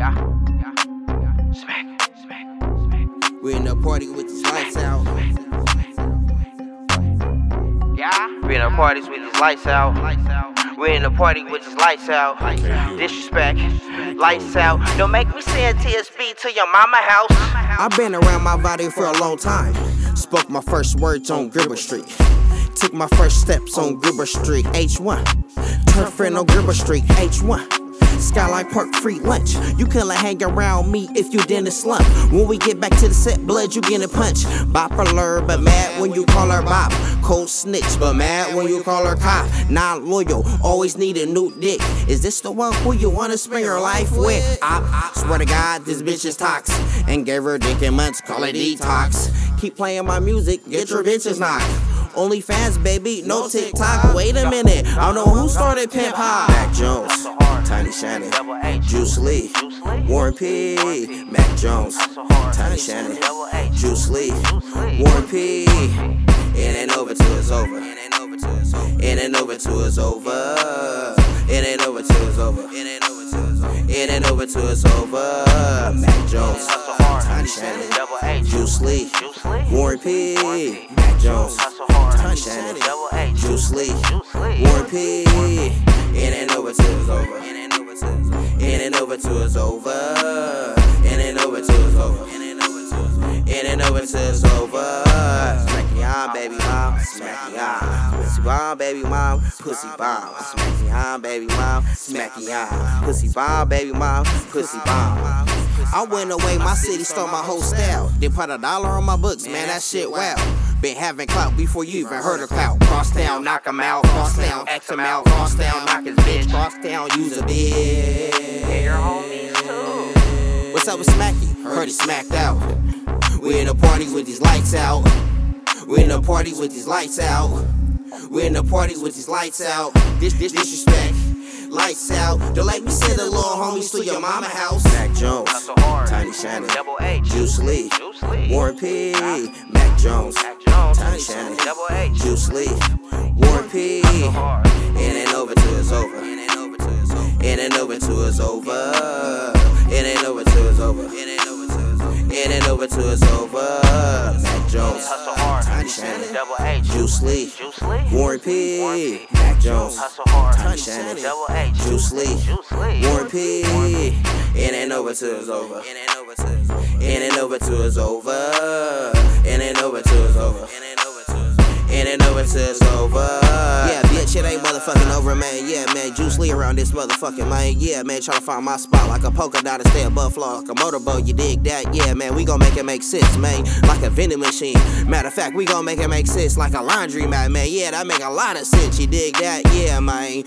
yeah, yeah. Smack, smack, smack. We in the party with the lights out. Yeah, We in the parties with these lights out. lights out. We in the party with these lights out. Disrespect, lights out. Don't make me send TSB to your mama house. I've been around my body for a long time. Spoke my first words on Gribber Street. Took my first steps on Gribber Street. H1. Turf friend on Gribber Street. H1. Skyline Park free lunch. You couldn't hang around me if you didn't slump. When we get back to the set, blood, you getting punched. Bopper but mad when you call her Bop. Cold snitch, but mad when you call her cop. Non loyal, always need a new dick. Is this the one who you wanna spend your life with? I, I swear to God, this bitch is toxic. And gave her dick in months, call it detox. Keep playing my music, get your bitches knocked. Only fans, baby, no TikTok. Wait a minute, I don't know who started Pimp Hop. Mac Jones, Tiny Shannon, Juice Lee, Warren P, Mac Jones, Tiny Shannon, Juice Lee, Warren P. It ain't over till it's over. It ain't over till it's over. It ain't over till it's over. It ain't over till it's over. Mac Jones, Tiny Shannon, Juice Lee, Warren P. Mac Jones, Tiny Shannon, Juice Lee. Warren P. It ain't over till it's over. Over till it's over. It ain't over till it's over. It ain't over till it's over. It's over. Smack on, baby mom. Smack on. Pussy bomb, baby mom. Pussy bomb. Smack on, baby mom. Smack on. Pussy bomb, baby mom. Pussy bomb. I went away, my city stole my whole style. Then put a dollar on my books, man, that shit wow. Been having clout before you even heard of clout. Cross down, knock him out. Cross down, X him out. Cross down, knock his bitch. Cross down, use a bitch. Your homies too. What's up with Smacky? Heard he smacked out. We in a party with these lights out. We in a party with these lights out. We in a party with these lights out. This this disrespect. Lights out. Don't let me send the little homies to your mama house. Mac Jones, Tiny Shannon, Double H. Juice Lee, Juice Lee. Warren P, Mac Jones, Mac Jones. Tiny Shannon, Double H. Juice Lee, Warren P. It ain't over till it's over. It ain't over till it's over. It ain't over till it's over. It ain't over till it's over. Over. Mac Jones. Tiny Shannon, Double H. Juice Lee, Warren P, Mac Jones. Tiny Shannon, Double H. Juice Lee, Warren P. It ain't over till it's over. It ain't over till it's over. It ain't over till it's over. It's over. Yeah, bitch, it ain't motherfucking over, man. Yeah, man, Juice Lee around this motherfucking man. Yeah, man, tryna find my spot like a polka dot and stay above floor like a motorboat. You dig that? Yeah, man, we gon' make it make sense, man. Like a vending machine. Matter of fact, we gon' make it make sense like a laundry mat, man. Yeah, that make a lot of sense. You dig that? Yeah, man.